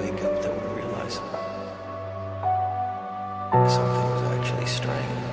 wake up that we realize something was actually strange.